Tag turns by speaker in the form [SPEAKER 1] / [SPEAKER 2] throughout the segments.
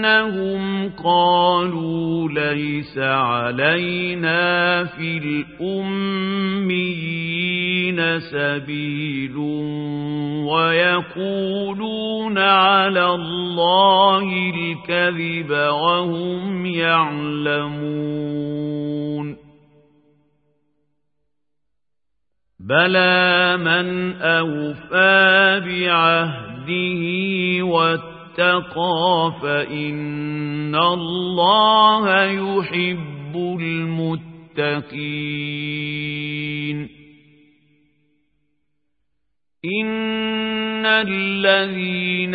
[SPEAKER 1] بأنهم قالوا ليس علينا في الأميين سبيل ويقولون على الله الكذب وهم يعلمون. بلى من أوفى بعهده واتقى فإن الله يحب المتقين. إن الذين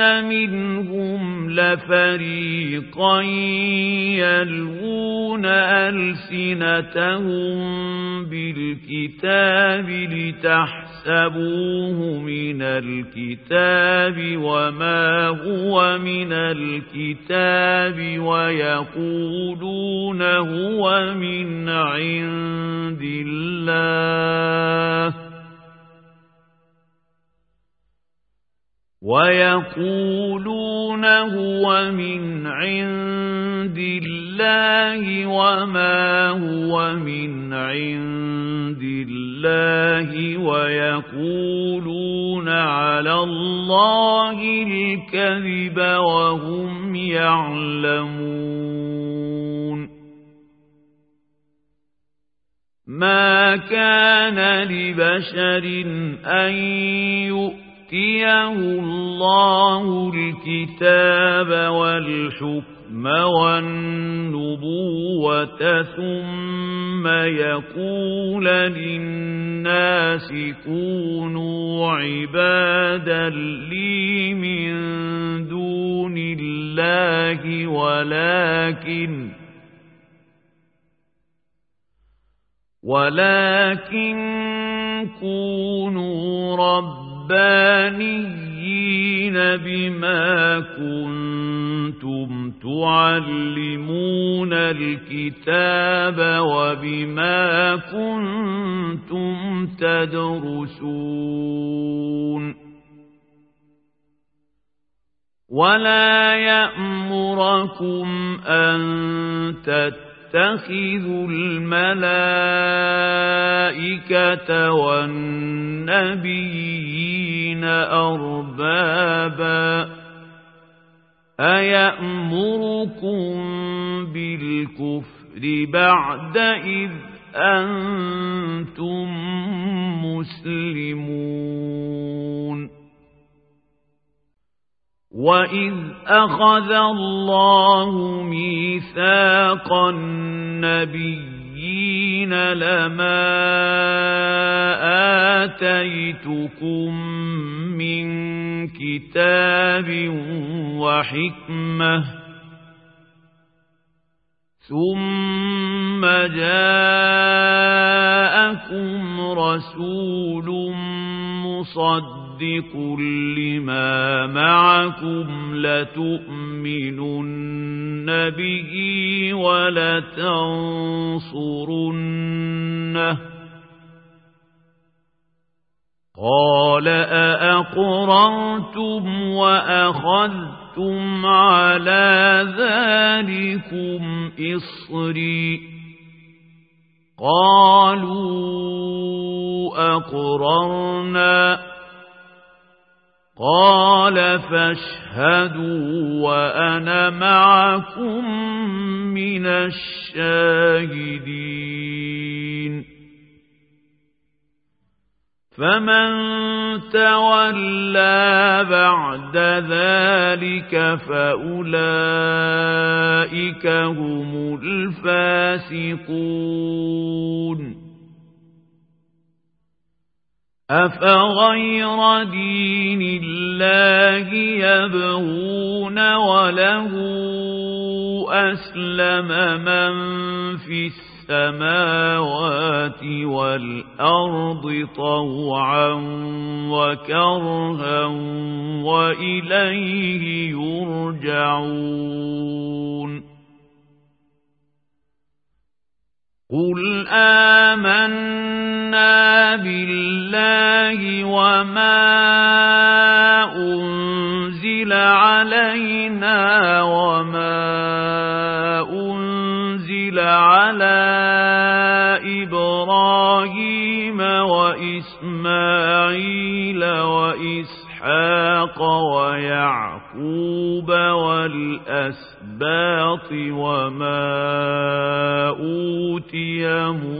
[SPEAKER 1] منهم لفريقا يلوون ألسنتهم بالكتاب لتحسبوه من الكتاب وما هو من الكتاب ويقولون هو من عند الله ويقولون هو من عند الله وما هو من عند الله ويقولون على الله الكذب وهم يعلمون. ما كان لبشر أن يؤمن يؤتيه الله الكتاب والحكم والنبوة ثم يقول للناس كونوا عبادا لي من دون الله ولكن ولكن كونوا رب ربانيين بما كنتم تعلمون الكتاب وبما كنتم تدرسون ولا يأمركم أن تتقوا تتخذوا الملائكة والنبيين أربابا أيأمركم بالكفر بعد إذ أنتم مسلمون وَإِذْ أَخَذَ اللَّهُ مِيثَاقَ النَّبِيِّينَ لَمَا آتَيْتُكُم مِّن كِتَابٍ وَحِكْمَةٍ ثُمَّ جَاءَكُمْ رَسُولٌ مصدق لما معكم لتؤمنن به ولتنصرنه قال أأقررتم وأخذتم على ذلكم إصري قالوا أقررنا. قال فاشهدوا وأنا معكم من الشاهدين. فمن تولى بعد ذلك فأولئك هم الفاسقون أفغير دين الله يبغون وله أسلم من في السماء السماوات والأرض طوعا وكرها وإليه يرجعون. قل آمنا بالله وما أنزل علينا وما أنزل إبراهيم وإسماعيل وإسحاق ويعقوب والأسباط وما أوتي موسى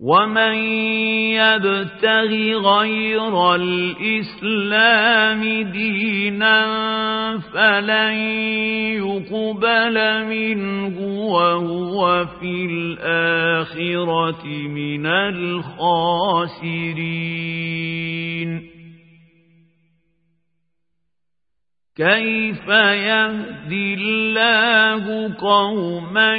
[SPEAKER 1] ومن يبتغ غير الإسلام دينا فلن يقبل منه وهو في الآخرة من الخاسرين كيف يهدي الله قوما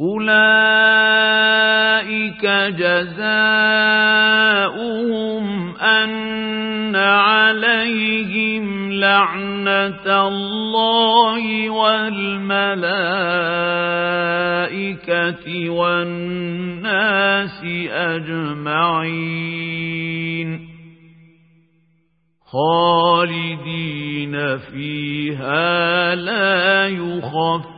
[SPEAKER 1] أولئك جزاؤهم أن عليهم لعنة الله والملائكة والناس أجمعين خالدين فيها لا يخفف